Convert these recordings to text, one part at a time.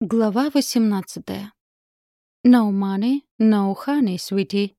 Глава 18. No money, no honey, sweetie.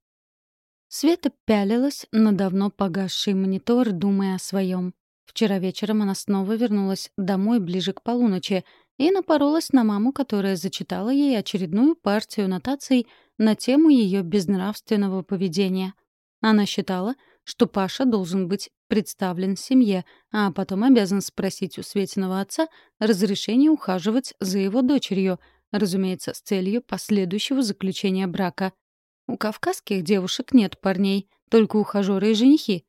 Света пялилась на давно погасший монитор, думая о своем. Вчера вечером она снова вернулась домой ближе к полуночи и напоролась на маму, которая зачитала ей очередную партию нотаций на тему ее безнравственного поведения. Она считала, что Паша должен быть представлен семье, а потом обязан спросить у Светиного отца разрешение ухаживать за его дочерью, разумеется, с целью последующего заключения брака. У кавказских девушек нет парней, только ухажеры и женихи.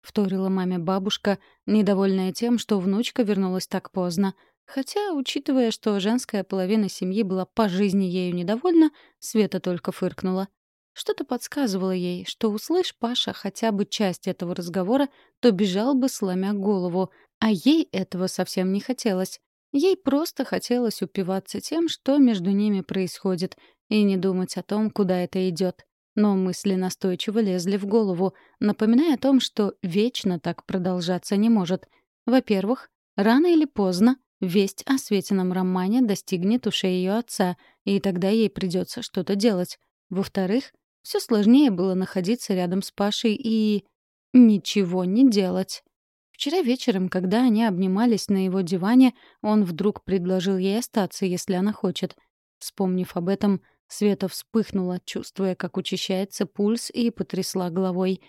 Вторила маме бабушка, недовольная тем, что внучка вернулась так поздно. Хотя, учитывая, что женская половина семьи была по жизни ею недовольна, Света только фыркнула. Что-то подсказывало ей, что услышь Паша хотя бы часть этого разговора, то бежал бы, сломя голову, а ей этого совсем не хотелось. Ей просто хотелось упиваться тем, что между ними происходит, и не думать о том, куда это идет. Но мысли настойчиво лезли в голову, напоминая о том, что вечно так продолжаться не может. Во-первых, рано или поздно весть о Светином романе достигнет ушей ее отца, и тогда ей придется что-то делать. Во-вторых, все сложнее было находиться рядом с Пашей и... ничего не делать. Вчера вечером, когда они обнимались на его диване, он вдруг предложил ей остаться, если она хочет. Вспомнив об этом, Света вспыхнула, чувствуя, как учащается пульс, и потрясла головой.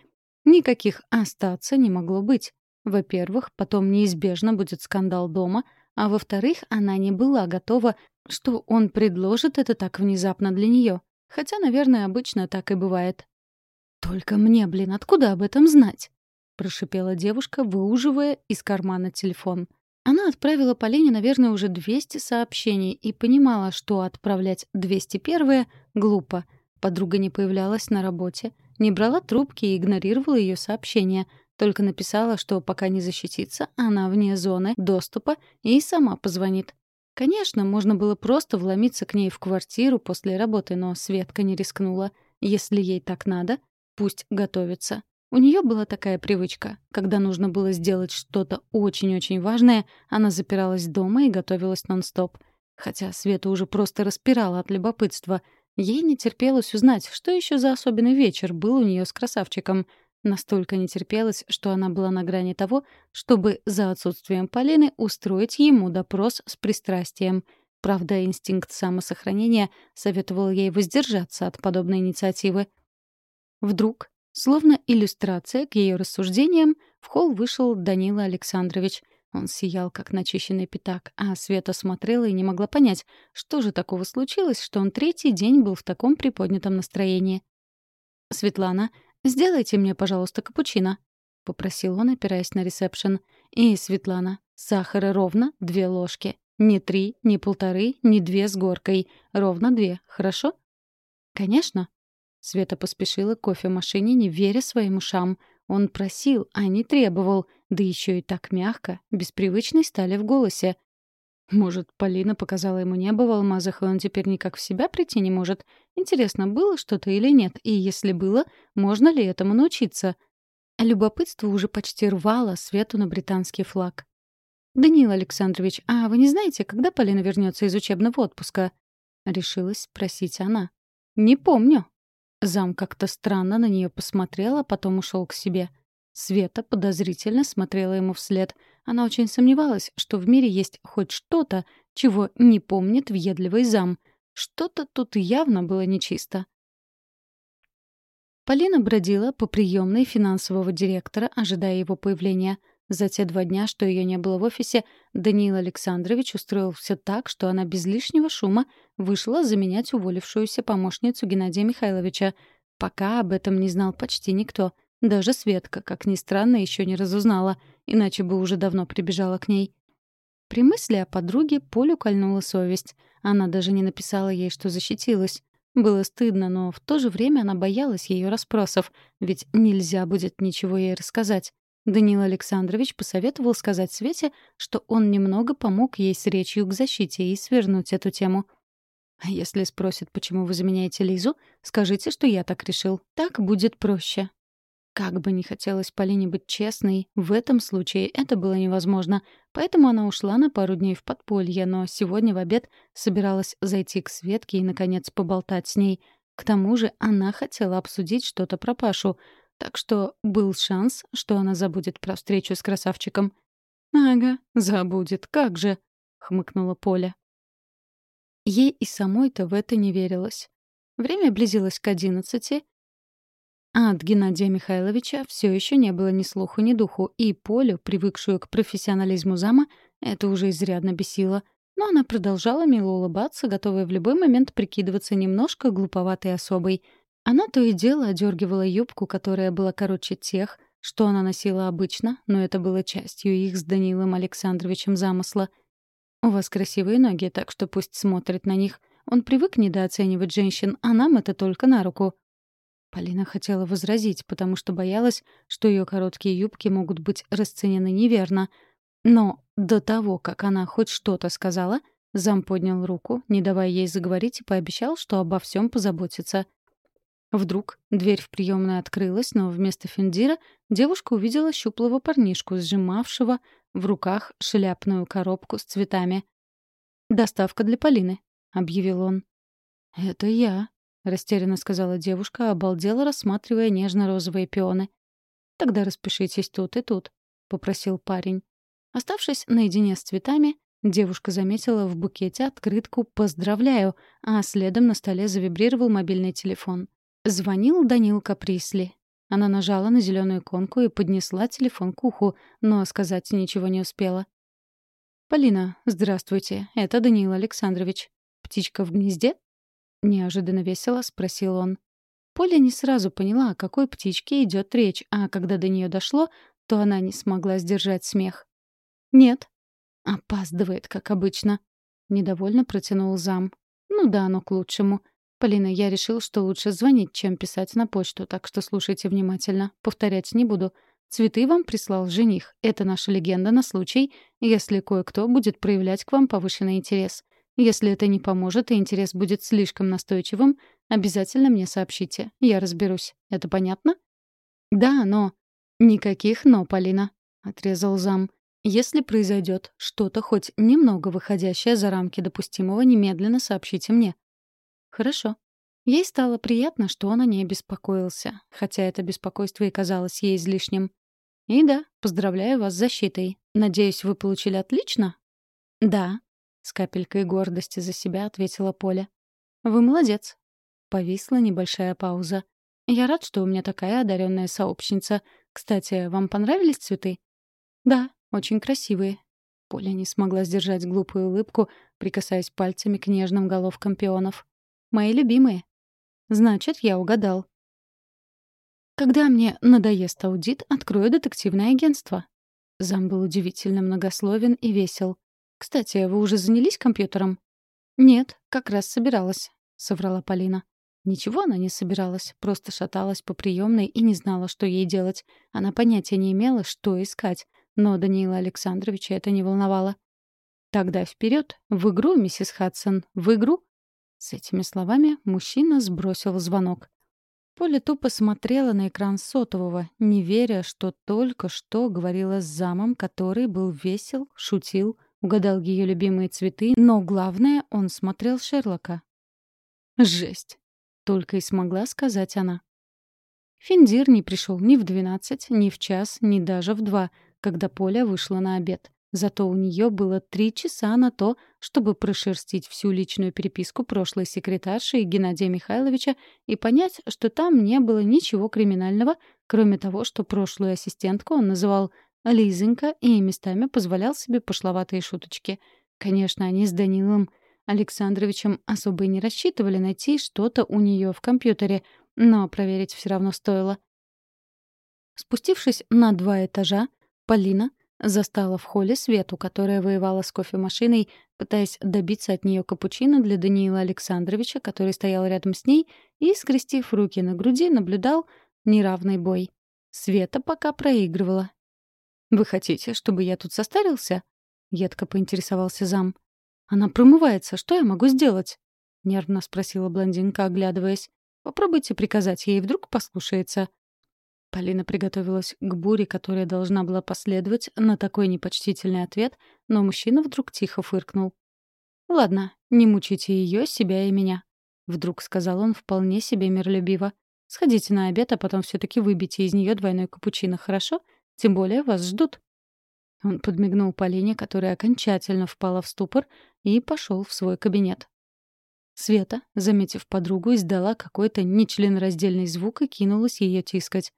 Никаких «остаться» не могло быть. Во-первых, потом неизбежно будет скандал дома, а во-вторых, она не была готова, что он предложит это так внезапно для нее. Хотя, наверное, обычно так и бывает. «Только мне, блин, откуда об этом знать?» — прошипела девушка, выуживая из кармана телефон. Она отправила Полине, наверное, уже 200 сообщений и понимала, что отправлять 201-е глупо. Подруга не появлялась на работе, не брала трубки и игнорировала ее сообщения, только написала, что пока не защитится, она вне зоны доступа и сама позвонит. Конечно, можно было просто вломиться к ней в квартиру после работы, но Светка не рискнула. Если ей так надо, пусть готовится. У нее была такая привычка. Когда нужно было сделать что-то очень-очень важное, она запиралась дома и готовилась нон-стоп. Хотя Света уже просто распирала от любопытства. Ей не терпелось узнать, что еще за особенный вечер был у нее с красавчиком — Настолько не терпелось, что она была на грани того, чтобы за отсутствием Полины устроить ему допрос с пристрастием. Правда, инстинкт самосохранения советовал ей воздержаться от подобной инициативы. Вдруг, словно иллюстрация к ее рассуждениям, в холл вышел Данила Александрович. Он сиял, как начищенный пятак, а Света смотрела и не могла понять, что же такого случилось, что он третий день был в таком приподнятом настроении. Светлана «Сделайте мне, пожалуйста, капучино», — попросил он, опираясь на ресепшн. «И, Светлана, сахара ровно две ложки. Не три, не полторы, не две с горкой. Ровно две, хорошо?» «Конечно». Света поспешила к кофемашине, не веря своим ушам. Он просил, а не требовал, да еще и так мягко, без привычной стали в голосе. Может, Полина показала ему небо в алмазах, и он теперь никак в себя прийти не может? Интересно, было что-то или нет? И если было, можно ли этому научиться? Любопытство уже почти рвало свету на британский флаг. «Даниил Александрович, а вы не знаете, когда Полина вернется из учебного отпуска?» — решилась спросить она. «Не помню». Зам как-то странно на нее посмотрел, а потом ушел к себе. Света подозрительно смотрела ему вслед — она очень сомневалась, что в мире есть хоть что-то, чего не помнит въедливый зам. Что-то тут явно было нечисто. Полина бродила по приемной финансового директора, ожидая его появления. За те два дня, что ее не было в офисе, Даниил Александрович устроил все так, что она без лишнего шума вышла заменять уволившуюся помощницу Геннадия Михайловича. Пока об этом не знал почти никто. Даже Светка, как ни странно, еще не разузнала — иначе бы уже давно прибежала к ней. При мысли о подруге Полю кольнула совесть. Она даже не написала ей, что защитилась. Было стыдно, но в то же время она боялась ее расспросов, ведь нельзя будет ничего ей рассказать. Даниил Александрович посоветовал сказать Свете, что он немного помог ей с речью к защите и свернуть эту тему. «А если спросят, почему вы заменяете Лизу, скажите, что я так решил. Так будет проще». Как бы ни хотелось Полине быть честной, в этом случае это было невозможно, поэтому она ушла на пару дней в подполье, но сегодня в обед собиралась зайти к Светке и, наконец, поболтать с ней. К тому же она хотела обсудить что-то про Пашу, так что был шанс, что она забудет про встречу с красавчиком. «Ага, забудет, как же!» — хмыкнула Поля. Ей и самой-то в это не верилось. Время близилось к одиннадцати, а от Геннадия Михайловича все еще не было ни слуху, ни духу, и Полю, привыкшую к профессионализму зама, это уже изрядно бесило. Но она продолжала мило улыбаться, готовая в любой момент прикидываться немножко глуповатой особой. Она то и дело одергивала юбку, которая была короче тех, что она носила обычно, но это было частью их с Данилом Александровичем замысла. «У вас красивые ноги, так что пусть смотрит на них. Он привык недооценивать женщин, а нам это только на руку», Полина хотела возразить, потому что боялась, что ее короткие юбки могут быть расценены неверно. Но до того, как она хоть что-то сказала, зам поднял руку, не давая ей заговорить, и пообещал, что обо всем позаботится. Вдруг дверь в приемную открылась, но вместо Финдира девушка увидела щуплого парнишку, сжимавшего в руках шляпную коробку с цветами. «Доставка для Полины», — объявил он. «Это я», — растерянно сказала девушка, обалдела, рассматривая нежно-розовые пионы. «Тогда распишитесь тут и тут», — попросил парень. Оставшись наедине с цветами, девушка заметила в букете открытку «Поздравляю», а следом на столе завибрировал мобильный телефон. Звонил Данил Каприсли. Она нажала на зеленую иконку и поднесла телефон к уху, но сказать ничего не успела. «Полина, здравствуйте. Это Даниил Александрович. Птичка в гнезде?» Неожиданно весело спросил он. Поля не сразу поняла, о какой птичке идет речь, а когда до нее дошло, то она не смогла сдержать смех. «Нет». «Опаздывает, как обычно», — недовольно протянул зам. «Ну да, оно к лучшему. Полина, я решил, что лучше звонить, чем писать на почту, так что слушайте внимательно. Повторять не буду. Цветы вам прислал жених. Это наша легенда на случай, если кое-кто будет проявлять к вам повышенный интерес. Если это не поможет и интерес будет слишком настойчивым, обязательно мне сообщите. Я разберусь. Это понятно? Да, но... Никаких «но», Полина, — отрезал зам. Если произойдет что-то хоть немного выходящее за рамки допустимого, немедленно сообщите мне. Хорошо. Ей стало приятно, что он о ней беспокоился, хотя это беспокойство и казалось ей излишним. И да, поздравляю вас с защитой. Надеюсь, вы получили отлично? Да, с капелькой гордости за себя ответила Поля. «Вы молодец». Повисла небольшая пауза. «Я рад, что у меня такая одаренная сообщница. Кстати, вам понравились цветы?» «Да, очень красивые». Поля не смогла сдержать глупую улыбку, прикасаясь пальцами к нежным головкам пионов. «Мои любимые». «Значит, я угадал». «Когда мне надоест аудит, открою детективное агентство». Зам был удивительно многословен и весел. «Кстати, вы уже занялись компьютером?» «Нет, как раз собиралась», — соврала Полина. Ничего она не собиралась, просто шаталась по приемной и не знала, что ей делать. Она понятия не имела, что искать, но Даниила Александровича это не волновало. «Тогда вперед, в игру, миссис Хадсон, в игру!» С этими словами мужчина сбросил звонок. Поля тупо смотрела на экран сотового, не веря, что только что говорила с замом, который был весел, шутил, Угадал ее любимые цветы, но главное, он смотрел Шерлока. «Жесть!» — только и смогла сказать она. Финдир не пришел ни в двенадцать, ни в час, ни даже в два, когда Поля вышла на обед. Зато у нее было три часа на то, чтобы прошерстить всю личную переписку прошлой секретарши Геннадия Михайловича и понять, что там не было ничего криминального, кроме того, что прошлую ассистентку он называл Лизонька и местами позволял себе пошловатые шуточки. Конечно, они с Данилом Александровичем особо и не рассчитывали найти что-то у нее в компьютере, но проверить все равно стоило. Спустившись на два этажа, Полина застала в холле Свету, которая воевала с кофемашиной, пытаясь добиться от нее капучино для Даниила Александровича, который стоял рядом с ней и, скрестив руки на груди, наблюдал неравный бой. Света пока проигрывала, «Вы хотите, чтобы я тут состарился?» — едко поинтересовался зам. «Она промывается. Что я могу сделать?» — нервно спросила блондинка, оглядываясь. «Попробуйте приказать ей, вдруг послушается». Полина приготовилась к буре, которая должна была последовать на такой непочтительный ответ, но мужчина вдруг тихо фыркнул. «Ладно, не мучите ее, себя и меня», — вдруг сказал он вполне себе миролюбиво. «Сходите на обед, а потом все таки выбейте из нее двойной капучино, хорошо? Тем более вас ждут». Он подмигнул Полине, которая окончательно впала в ступор, и пошел в свой кабинет. Света, заметив подругу, издала какой-то нечленораздельный звук и кинулась ее тискать.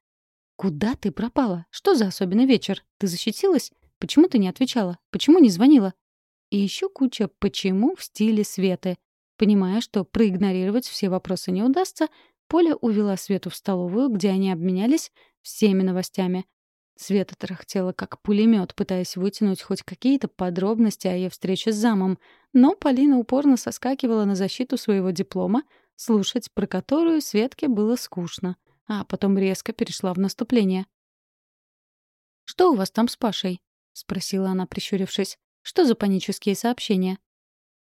«Куда ты пропала? Что за особенный вечер? Ты защитилась? Почему ты не отвечала? Почему не звонила?» И еще куча «почему» в стиле Светы. Понимая, что проигнорировать все вопросы не удастся, Поля увела Свету в столовую, где они обменялись всеми новостями. Света тарахтела как пулемет, пытаясь вытянуть хоть какие-то подробности о ее встрече с замом, но Полина упорно соскакивала на защиту своего диплома, слушать про которую Светке было скучно, а потом резко перешла в наступление. «Что у вас там с Пашей?» — спросила она, прищурившись. «Что за панические сообщения?»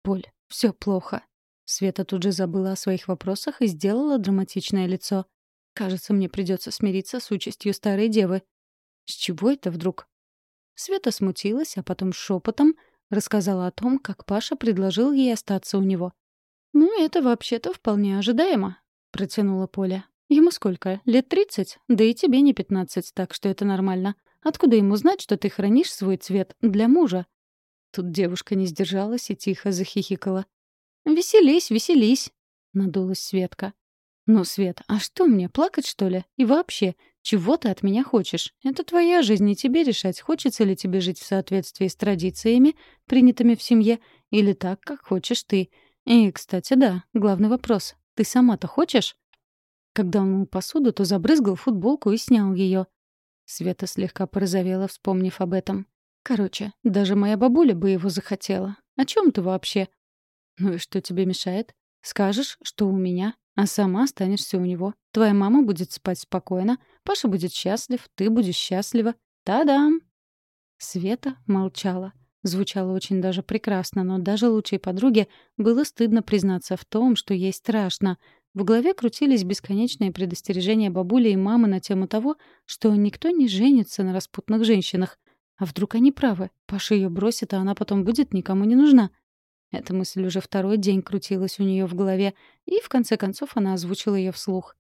«Поль, все плохо». Света тут же забыла о своих вопросах и сделала драматичное лицо. «Кажется, мне придется смириться с участью старой девы. С чего это вдруг? Света смутилась, а потом шепотом рассказала о том, как Паша предложил ей остаться у него. «Ну, это вообще-то вполне ожидаемо», — протянула Поля. «Ему сколько? Лет тридцать? Да и тебе не пятнадцать, так что это нормально. Откуда ему знать, что ты хранишь свой цвет для мужа?» Тут девушка не сдержалась и тихо захихикала. «Веселись, веселись», — надулась Светка. «Ну, Свет, а что мне, плакать, что ли? И вообще, чего ты от меня хочешь? Это твоя жизнь, и тебе решать, хочется ли тебе жить в соответствии с традициями, принятыми в семье, или так, как хочешь ты. И, кстати, да, главный вопрос. Ты сама-то хочешь? Когда он мыл посуду, то забрызгал футболку и снял ее. Света слегка порозовела, вспомнив об этом. Короче, даже моя бабуля бы его захотела. О чем ты вообще? Ну и что тебе мешает? Скажешь, что у меня, а сама останешься у него. Твоя мама будет спать спокойно, Паша будет счастлив, ты будешь счастлива. Та-дам!» Света молчала. Звучало очень даже прекрасно, но даже лучшей подруге было стыдно признаться в том, что ей страшно. В голове крутились бесконечные предостережения бабули и мамы на тему того, что никто не женится на распутных женщинах. А вдруг они правы? Паша ее бросит, а она потом будет никому не нужна. Эта мысль уже второй день крутилась у нее в голове, и в конце концов она озвучила ее вслух.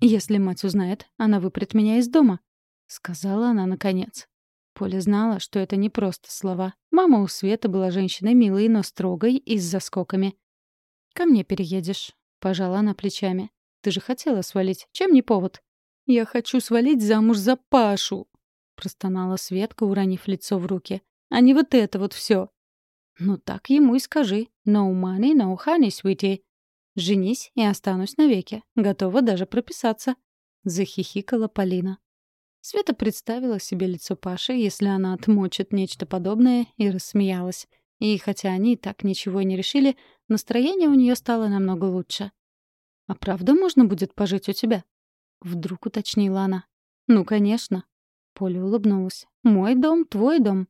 «Если мать узнает, она выпрет меня из дома», — сказала она наконец. Поля знала, что это не просто слова. Мама у Светы была женщиной милой, но строгой и с заскоками. «Ко мне переедешь», — пожала она плечами. «Ты же хотела свалить. Чем не повод?» «Я хочу свалить замуж за Пашу», — простонала Светка, уронив лицо в руки. «А не вот это вот все. «Ну так ему и скажи. No money, no honey, sweetie. Женись и останусь навеки. Готова даже прописаться», — захихикала Полина. Света представила себе лицо Паши, если она отмочит нечто подобное, и рассмеялась. И хотя они так ничего и не решили, настроение у нее стало намного лучше. «А правда можно будет пожить у тебя?» Вдруг уточнила она. «Ну, конечно». Поля улыбнулась. «Мой дом, твой дом.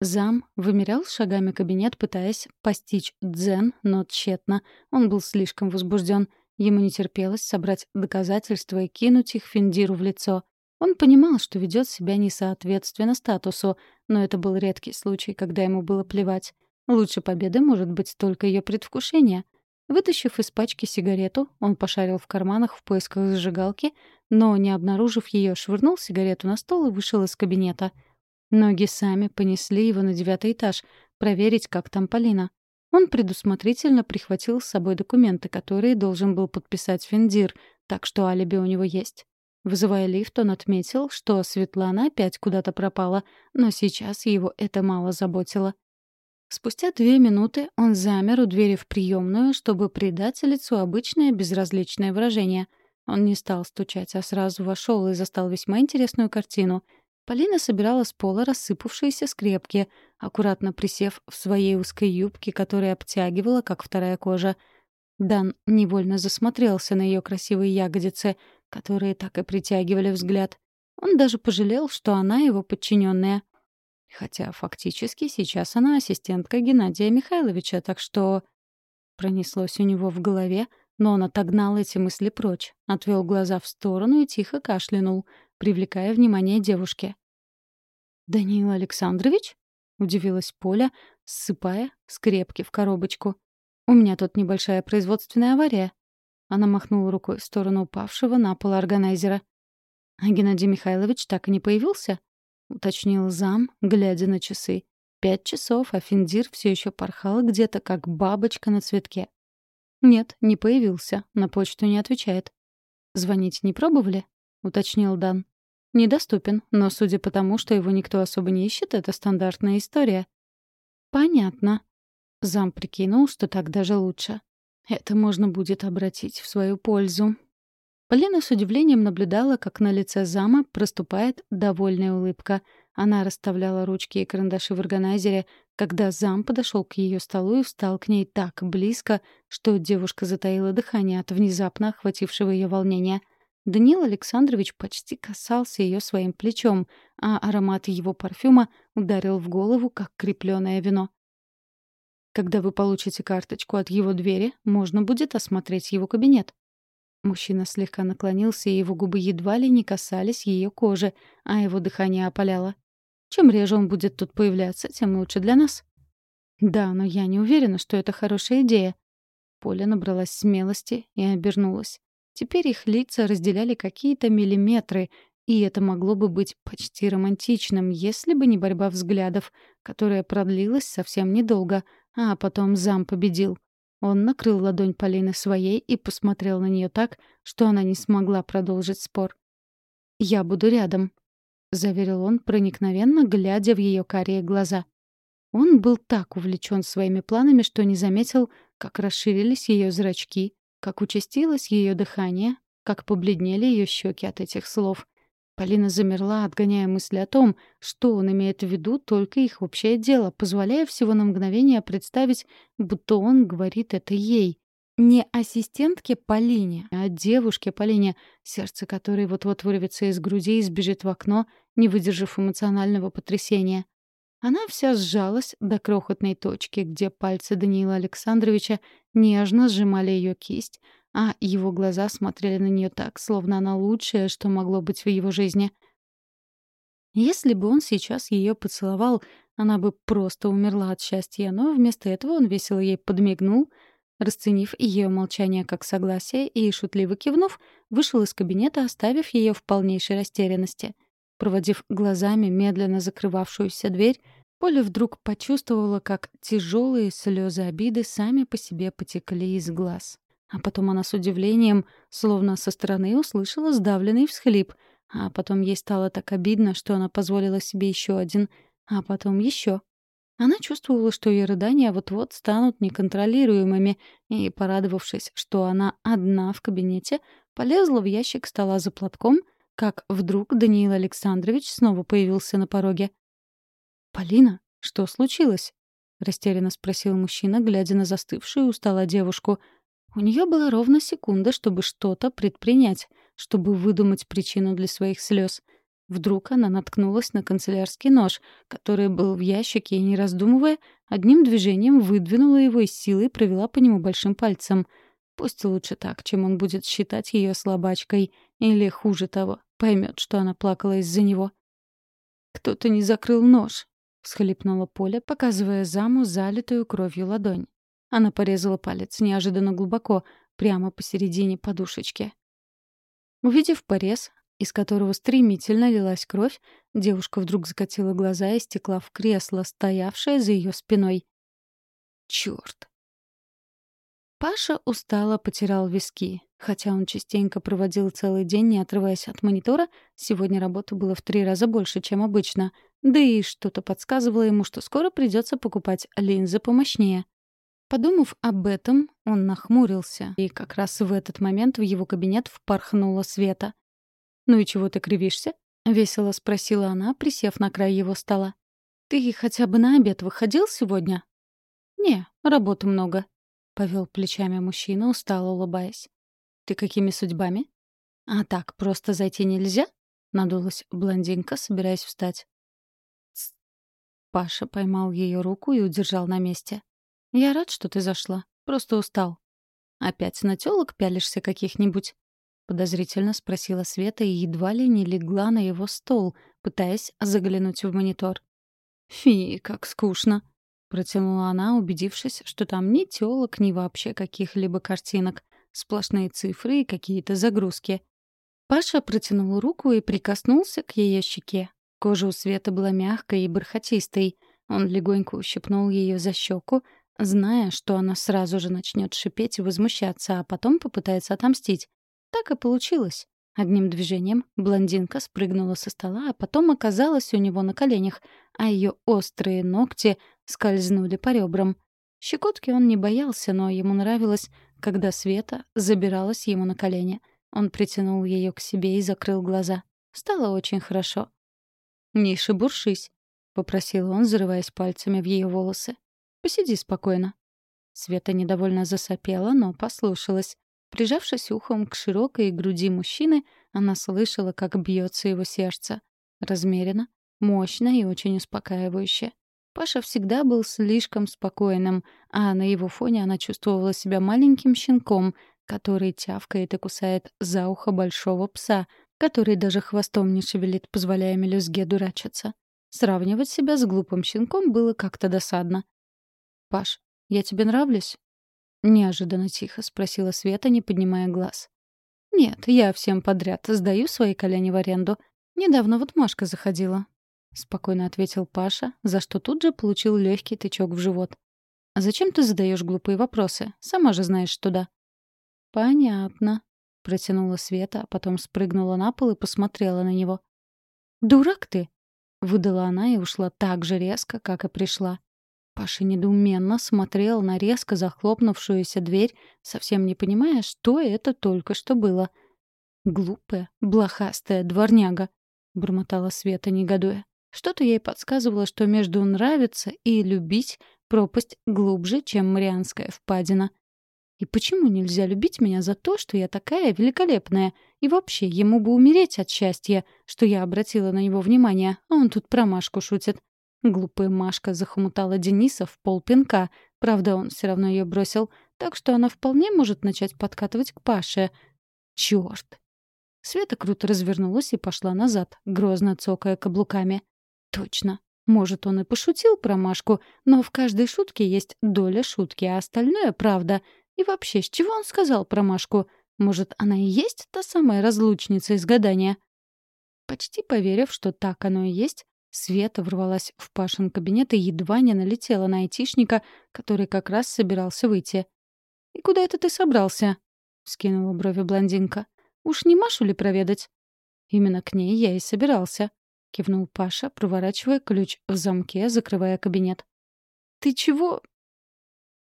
Зам вымерял шагами кабинет, пытаясь постичь дзен, но тщетно. Он был слишком возбужден. Ему не терпелось собрать доказательства и кинуть их Финдиру в лицо. Он понимал, что ведет себя несоответственно статусу, но это был редкий случай, когда ему было плевать. Лучше победы может быть только ее предвкушение. Вытащив из пачки сигарету, он пошарил в карманах в поисках зажигалки, но, не обнаружив ее, швырнул сигарету на стол и вышел из кабинета — Ноги сами понесли его на девятый этаж, проверить, как там Полина. Он предусмотрительно прихватил с собой документы, которые должен был подписать Финдир, так что алиби у него есть. Вызывая лифт, он отметил, что Светлана опять куда-то пропала, но сейчас его это мало заботило. Спустя две минуты он замер у двери в приемную, чтобы придать лицу обычное безразличное выражение. Он не стал стучать, а сразу вошел и застал весьма интересную картину — Полина собирала с пола рассыпавшиеся скрепки, аккуратно присев в своей узкой юбке, которая обтягивала, как вторая кожа. Дан невольно засмотрелся на ее красивые ягодицы, которые так и притягивали взгляд. Он даже пожалел, что она его подчиненная. Хотя фактически сейчас она ассистентка Геннадия Михайловича, так что... Пронеслось у него в голове, Но он отогнал эти мысли прочь, отвел глаза в сторону и тихо кашлянул, привлекая внимание девушки. «Даниил Александрович?» — удивилась Поля, ссыпая скрепки в коробочку. «У меня тут небольшая производственная авария». Она махнула рукой в сторону упавшего на пол органайзера. «А Геннадий Михайлович так и не появился?» — уточнил зам, глядя на часы. Пять часов, а Финдир все еще порхал где-то, как бабочка на цветке. «Нет, не появился. На почту не отвечает». «Звонить не пробовали?» — уточнил Дан. «Недоступен, но судя по тому, что его никто особо не ищет, это стандартная история». «Понятно». Зам прикинул, что так даже лучше. Это можно будет обратить в свою пользу. Полина с удивлением наблюдала, как на лице зама проступает довольная улыбка — она расставляла ручки и карандаши в органайзере, когда зам подошел к ее столу и встал к ней так близко, что девушка затаила дыхание от внезапно охватившего ее волнения. Даниил Александрович почти касался ее своим плечом, а аромат его парфюма ударил в голову, как крепленное вино. Когда вы получите карточку от его двери, можно будет осмотреть его кабинет. Мужчина слегка наклонился, и его губы едва ли не касались ее кожи, а его дыхание опаляло. Чем реже он будет тут появляться, тем лучше для нас. Да, но я не уверена, что это хорошая идея. Поля набралась смелости и обернулась. Теперь их лица разделяли какие-то миллиметры, и это могло бы быть почти романтичным, если бы не борьба взглядов, которая продлилась совсем недолго, а потом зам победил. Он накрыл ладонь Полины своей и посмотрел на нее так, что она не смогла продолжить спор. «Я буду рядом», — заверил он проникновенно, глядя в ее карие глаза. Он был так увлечен своими планами, что не заметил, как расширились ее зрачки, как участилось ее дыхание, как побледнели ее щеки от этих слов. Полина замерла, отгоняя мысли о том, что он имеет в виду только их общее дело, позволяя всего на мгновение представить, будто он говорит это ей. Не ассистентке Полине, а девушке Полине, сердце которой вот-вот вырвется из груди и сбежит в окно, не выдержав эмоционального потрясения. Она вся сжалась до крохотной точки, где пальцы Даниила Александровича нежно сжимали ее кисть, а его глаза смотрели на нее так, словно она лучшее, что могло быть в его жизни. Если бы он сейчас ее поцеловал, она бы просто умерла от счастья, но вместо этого он весело ей подмигнул — Расценив ее молчание как согласие и шутливо кивнув, вышел из кабинета, оставив ее в полнейшей растерянности. Проводив глазами медленно закрывавшуюся дверь, Поля вдруг почувствовала, как тяжелые слезы обиды сами по себе потекли из глаз. А потом она с удивлением, словно со стороны, услышала сдавленный всхлип. А потом ей стало так обидно, что она позволила себе еще один. А потом еще. Она чувствовала, что ее рыдания вот-вот станут неконтролируемыми, и, порадовавшись, что она одна в кабинете, полезла в ящик стола за платком, как вдруг Даниил Александрович снова появился на пороге. «Полина, что случилось?» — растерянно спросил мужчина, глядя на застывшую устала девушку. У нее была ровно секунда, чтобы что-то предпринять, чтобы выдумать причину для своих слез — Вдруг она наткнулась на канцелярский нож, который был в ящике, и, не раздумывая, одним движением выдвинула его из силы и провела по нему большим пальцем. Пусть лучше так, чем он будет считать ее слабачкой. Или, хуже того, поймет, что она плакала из-за него. «Кто-то не закрыл нож», — всхлипнула Поля, показывая заму залитую кровью ладонь. Она порезала палец неожиданно глубоко, прямо посередине подушечки. Увидев порез, из которого стремительно лилась кровь, девушка вдруг закатила глаза и стекла в кресло, стоявшее за ее спиной. Черт! Паша устало потирал виски. Хотя он частенько проводил целый день, не отрываясь от монитора, сегодня работы было в три раза больше, чем обычно. Да и что-то подсказывало ему, что скоро придется покупать линзы помощнее. Подумав об этом, он нахмурился, и как раз в этот момент в его кабинет впорхнула Света. «Ну и чего ты кривишься?» — весело спросила она, присев на край его стола. «Ты хотя бы на обед выходил сегодня?» «Не, работы много», — повел плечами мужчина, устало улыбаясь. «Ты какими судьбами?» «А так, просто зайти нельзя?» — надулась блондинка, собираясь встать. Тс. Паша поймал ее руку и удержал на месте. «Я рад, что ты зашла. Просто устал». Опять на тёлок пялишься каких-нибудь?» — подозрительно спросила Света и едва ли не легла на его стол, пытаясь заглянуть в монитор. «Фи, как скучно!» — протянула она, убедившись, что там ни тёлок, ни вообще каких-либо картинок. Сплошные цифры и какие-то загрузки. Паша протянул руку и прикоснулся к ее щеке. Кожа у Светы была мягкой и бархатистой. Он легонько ущипнул ее за щеку, зная, что она сразу же начнет шипеть и возмущаться, а потом попытается отомстить. Так и получилось. Одним движением блондинка спрыгнула со стола, а потом оказалась у него на коленях, а ее острые ногти скользнули по ребрам. Щекотки он не боялся, но ему нравилось, когда Света забиралась ему на колени. Он притянул ее к себе и закрыл глаза. Стало очень хорошо. «Не шебуршись», — попросил он, зарываясь пальцами в ее волосы. «Посиди спокойно». Света недовольно засопела, но послушалась. Прижавшись ухом к широкой груди мужчины, она слышала, как бьется его сердце. Размеренно, мощно и очень успокаивающе. Паша всегда был слишком спокойным, а на его фоне она чувствовала себя маленьким щенком, который тявкает и кусает за ухо большого пса, который даже хвостом не шевелит, позволяя мелюзге дурачиться. Сравнивать себя с глупым щенком было как-то досадно. «Паш, я тебе нравлюсь?» Неожиданно тихо спросила Света, не поднимая глаз. «Нет, я всем подряд сдаю свои колени в аренду. Недавно вот Машка заходила». Спокойно ответил Паша, за что тут же получил легкий тычок в живот. «А зачем ты задаешь глупые вопросы? Сама же знаешь, что да». «Понятно», — протянула Света, а потом спрыгнула на пол и посмотрела на него. «Дурак ты!» — выдала она и ушла так же резко, как и пришла. Паша недоуменно смотрел на резко захлопнувшуюся дверь, совсем не понимая, что это только что было. «Глупая, блохастая дворняга», — бормотала Света, негодуя. Что-то ей подсказывало, что между «нравится» и «любить» пропасть глубже, чем Марианская впадина. И почему нельзя любить меня за то, что я такая великолепная? И вообще, ему бы умереть от счастья, что я обратила на него внимание, а он тут про Машку шутит. Глупая Машка захомутала Дениса в полпинка. Правда, он все равно ее бросил, так что она вполне может начать подкатывать к Паше. Черт! Света круто развернулась и пошла назад, грозно цокая каблуками. Точно. Может, он и пошутил про Машку, но в каждой шутке есть доля шутки, а остальное — правда. И вообще, с чего он сказал про Машку? Может, она и есть та самая разлучница из гадания? Почти поверив, что так оно и есть, Света ворвалась в Пашин кабинет и едва не налетела на айтишника, который как раз собирался выйти. «И куда это ты собрался?» — вскинула брови блондинка. «Уж не Машу ли проведать?» «Именно к ней я и собирался», — кивнул Паша, проворачивая ключ в замке, закрывая кабинет. «Ты чего?»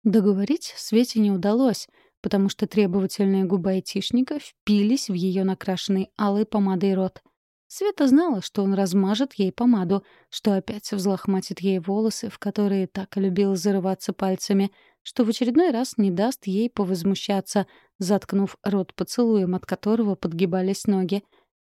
Договорить Свете не удалось, потому что требовательные губы айтишника впились в ее накрашенный алой помадой рот. Света знала, что он размажет ей помаду, что опять взлохматит ей волосы, в которые так любил зарываться пальцами, что в очередной раз не даст ей повозмущаться, заткнув рот поцелуем, от которого подгибались ноги.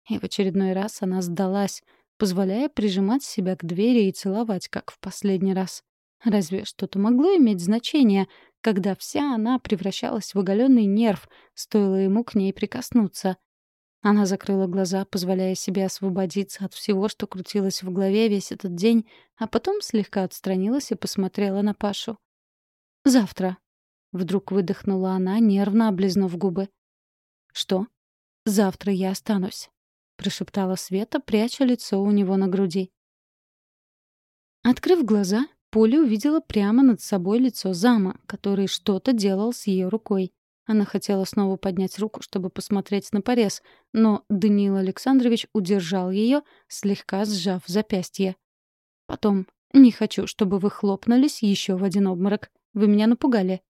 И в очередной раз она сдалась, позволяя прижимать себя к двери и целовать, как в последний раз. Разве что-то могло иметь значение, когда вся она превращалась в оголенный нерв, стоило ему к ней прикоснуться — она закрыла глаза, позволяя себе освободиться от всего, что крутилось в голове весь этот день, а потом слегка отстранилась и посмотрела на Пашу. «Завтра», — вдруг выдохнула она, нервно облизнув губы. «Что?» «Завтра я останусь», — прошептала Света, пряча лицо у него на груди. Открыв глаза, Поля увидела прямо над собой лицо зама, который что-то делал с ее рукой. Она хотела снова поднять руку, чтобы посмотреть на порез, но Даниил Александрович удержал ее, слегка сжав запястье. «Потом. Не хочу, чтобы вы хлопнулись еще в один обморок. Вы меня напугали».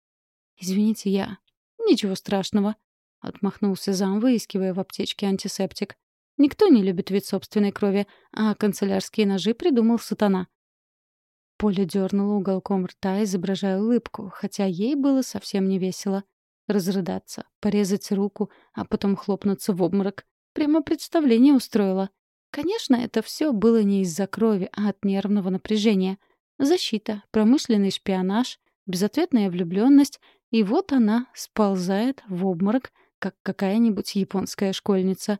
«Извините, я...» «Ничего страшного», — отмахнулся зам, выискивая в аптечке антисептик. «Никто не любит вид собственной крови, а канцелярские ножи придумал сатана». Поля дернула уголком рта, изображая улыбку, хотя ей было совсем не весело. Разрыдаться, порезать руку, а потом хлопнуться в обморок. Прямо представление устроила. Конечно, это все было не из-за крови, а от нервного напряжения. Защита, промышленный шпионаж, безответная влюбленность И вот она сползает в обморок, как какая-нибудь японская школьница.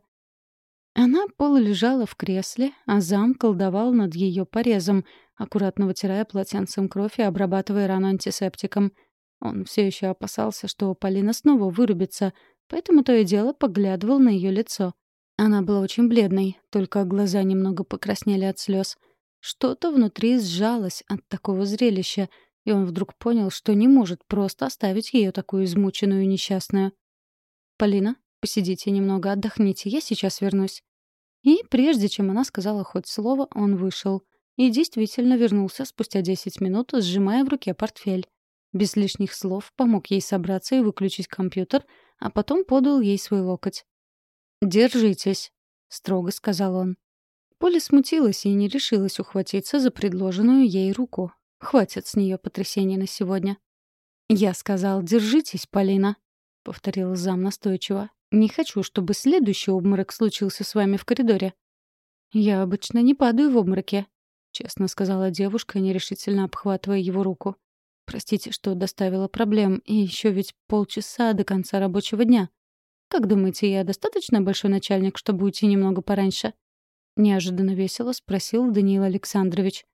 Она полулежала в кресле, а зам колдовал над ее порезом, аккуратно вытирая полотенцем кровь и обрабатывая рану антисептиком. Он все еще опасался, что Полина снова вырубится, поэтому то и дело поглядывал на ее лицо. Она была очень бледной, только глаза немного покраснели от слез. Что-то внутри сжалось от такого зрелища, и он вдруг понял, что не может просто оставить ее такую измученную и несчастную. «Полина, посидите немного, отдохните, я сейчас вернусь». И прежде чем она сказала хоть слово, он вышел. И действительно вернулся спустя 10 минут, сжимая в руке портфель. Без лишних слов помог ей собраться и выключить компьютер, а потом подал ей свой локоть. «Держитесь», — строго сказал он. Поля смутилась и не решилась ухватиться за предложенную ей руку. Хватит с нее потрясений на сегодня. «Я сказал, держитесь, Полина», — повторил зам настойчиво. Не хочу, чтобы следующий обморок случился с вами в коридоре». «Я обычно не падаю в обмороке», — честно сказала девушка, нерешительно обхватывая его руку. «Простите, что доставила проблем, и еще ведь полчаса до конца рабочего дня. Как думаете, я достаточно большой начальник, чтобы уйти немного пораньше?» Неожиданно весело спросил Даниил Александрович.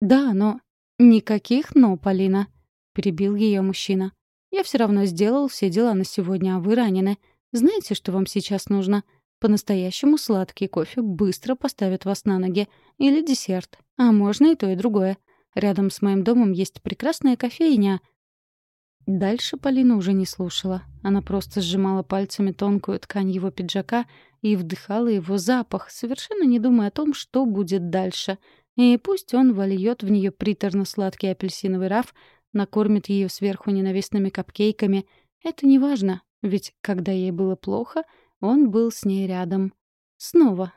«Да, но...» «Никаких «но», Полина», — перебил ее мужчина. «Я все равно сделал все дела на сегодня, а вы ранены. Знаете, что вам сейчас нужно? По-настоящему сладкий кофе быстро поставит вас на ноги. Или десерт. А можно и то, и другое. Рядом с моим домом есть прекрасная кофейня. Дальше Полина уже не слушала. Она просто сжимала пальцами тонкую ткань его пиджака и вдыхала его запах, совершенно не думая о том, что будет дальше. И пусть он вольет в нее приторно-сладкий апельсиновый раф, накормит ее сверху ненавистными капкейками, это не важно. Ведь когда ей было плохо, он был с ней рядом. Снова,